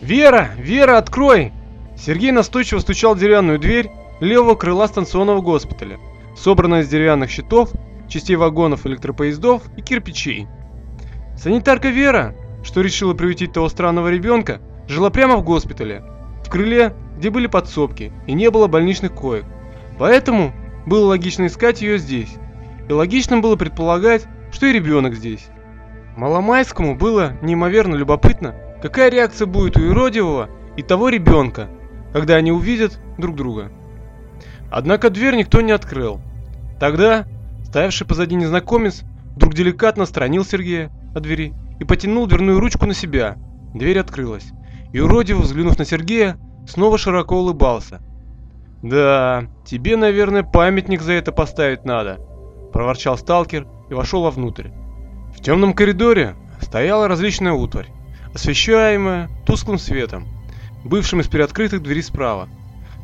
«Вера! Вера, открой!» Сергей настойчиво стучал в деревянную дверь левого крыла станционного госпиталя, собранная из деревянных щитов, частей вагонов электропоездов и кирпичей. Санитарка Вера, что решила приютить того странного ребенка, жила прямо в госпитале, в крыле, где были подсобки и не было больничных коек. Поэтому было логично искать ее здесь. И логичным было предполагать, что и ребенок здесь. Маломайскому было неимоверно любопытно, какая реакция будет у юродивого и того ребенка, когда они увидят друг друга. Однако дверь никто не открыл. Тогда, стоявший позади незнакомец, вдруг деликатно отстранил Сергея от двери и потянул дверную ручку на себя. Дверь открылась. И уродив, взглянув на Сергея, снова широко улыбался. «Да, тебе, наверное, памятник за это поставить надо», – проворчал сталкер и вошел вовнутрь. В темном коридоре стояла различная утварь, освещаемая тусклым светом, бывшим из приоткрытых дверей справа.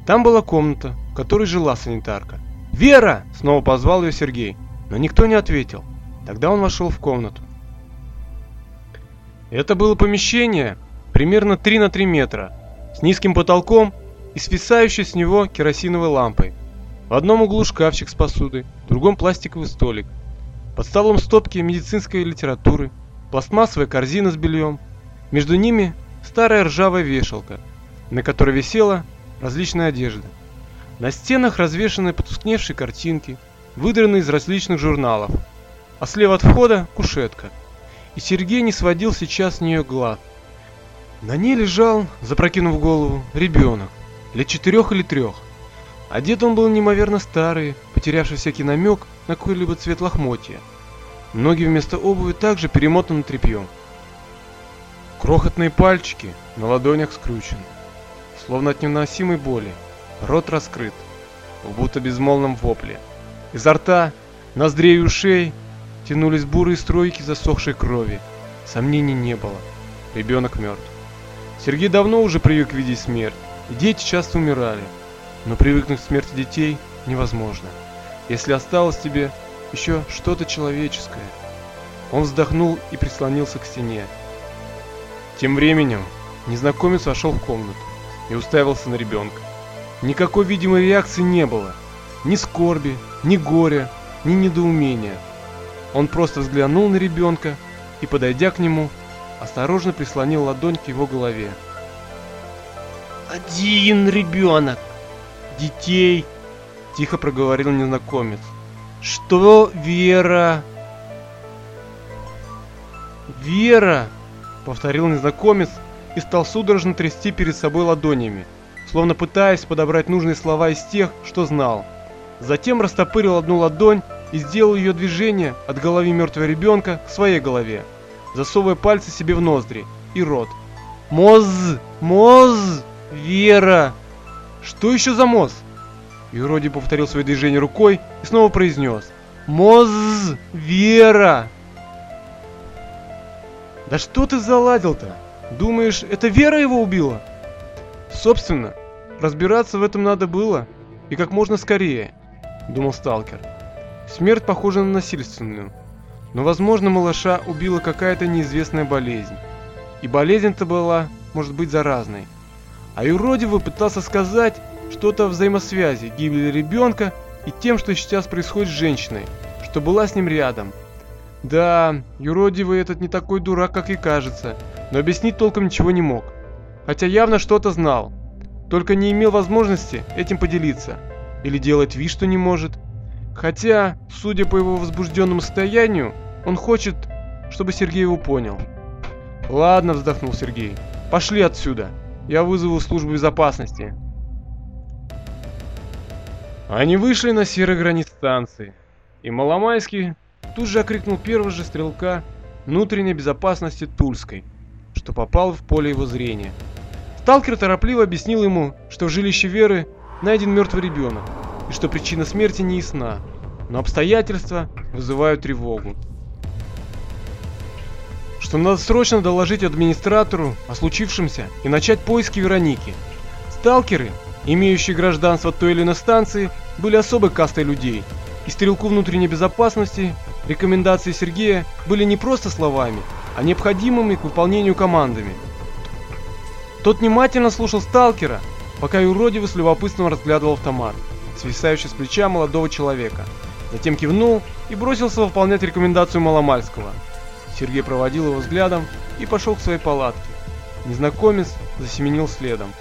Там была комната, в которой жила санитарка. «Вера!» – снова позвал ее Сергей, но никто не ответил. Тогда он вошел в комнату. Это было помещение примерно 3 на 3 метра, с низким потолком и свисающей с него керосиновой лампой. В одном углу шкафчик с посудой, в другом пластиковый столик. Под столом стопки медицинской литературы, пластмассовая корзина с бельем. Между ними старая ржавая вешалка, на которой висела различная одежда. На стенах развешаны потускневшие картинки, выдранные из различных журналов. А слева от входа кушетка. И Сергей не сводил сейчас с нее глаз. На ней лежал, запрокинув голову, ребенок, лет четырех или трех. Одет он был неимоверно старый, потерявший всякий намек на какой-либо цвет лохмотья. Ноги вместо обуви также перемотаны тряпьем. Крохотные пальчики на ладонях скручены, словно от невыносимой боли. Рот раскрыт, в будто безмолвном вопле. Изо рта, ноздрей и ушей тянулись бурые струйки засохшей крови. Сомнений не было. Ребенок мертв. Сергей давно уже привык видеть смерть, и дети часто умирали. Но привыкнуть к смерти детей невозможно, если осталось тебе еще что-то человеческое. Он вздохнул и прислонился к стене. Тем временем незнакомец вошел в комнату и уставился на ребенка. Никакой видимой реакции не было. Ни скорби, ни горя, ни недоумения. Он просто взглянул на ребенка и, подойдя к нему, осторожно прислонил ладонь к его голове. «Один ребенок! Детей!» – тихо проговорил незнакомец. «Что Вера?» «Вера!» – повторил незнакомец и стал судорожно трясти перед собой ладонями, словно пытаясь подобрать нужные слова из тех, что знал. Затем растопырил одну ладонь и сделал ее движение от головы мертвого ребенка к своей голове засовывая пальцы себе в ноздри и рот. «Моз! Моз! Вера!» «Что еще за моз?» Юроди повторил свое движение рукой и снова произнес. «Моз! Вера!» «Да что ты заладил-то? Думаешь, это Вера его убила?» «Собственно, разбираться в этом надо было, и как можно скорее», — думал сталкер. «Смерть похожа на насильственную. Но, возможно, малыша убила какая-то неизвестная болезнь. И болезнь-то была, может быть, заразной. А юродивый пытался сказать что-то о взаимосвязи гибели ребенка и тем, что сейчас происходит с женщиной, что была с ним рядом. Да, юродивый этот не такой дурак, как и кажется, но объяснить толком ничего не мог. Хотя явно что-то знал, только не имел возможности этим поделиться. Или делать вид, что не может. Хотя, судя по его возбужденному состоянию, он хочет, чтобы Сергей его понял. Ладно, вздохнул Сергей. Пошли отсюда. Я вызову службу безопасности. Они вышли на серой границ станции. И Маломайский тут же окрикнул первого же стрелка внутренней безопасности Тульской, что попал в поле его зрения. Сталкер торопливо объяснил ему, что в жилище Веры найден мертвый ребенок, и что причина смерти не ясна, но обстоятельства вызывают тревогу что надо срочно доложить администратору о случившемся и начать поиски Вероники. Сталкеры, имеющие гражданство той или иной станции, были особой кастой людей, и стрелку внутренней безопасности рекомендации Сергея были не просто словами, а необходимыми к выполнению командами. Тот внимательно слушал сталкера, пока юродивый с любопытством разглядывал автомат, свисающий с плеча молодого человека. Затем кивнул и бросился выполнять рекомендацию Маломальского. Сергей проводил его взглядом и пошел к своей палатке. Незнакомец засеменил следом.